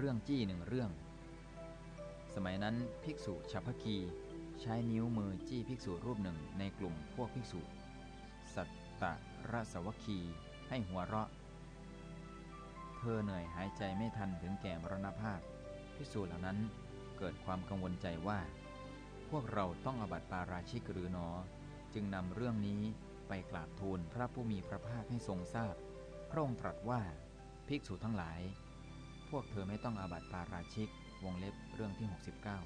เรื่องจี้หนึ่งเรื่อง สมัยนั้นภิกษุฉัพพคีใช้นิ้วมือจี้ภิกษุรูปหนึ่งในกลุ่มพวกภิกษุ สัตตะรสวคีให้หัวเราะ เธอเหนื่อยหายใจไม่ทันถึงแก่มรณภาพภิกษุเหล่านั้นเกิดความกังวลใจว่า พวกเราต้องอบัติปาราชิกหรือหนอ จึงนำเรื่องนี้ไปกราบทูลพระผู้มีพระภาคให้ทรงทราบพระองค์ตรัสว่าภิกษุทั้งหลาย พวกเธอไม่ต้องอาบัติปาราชิก วงเล็บเรื่องที่ 69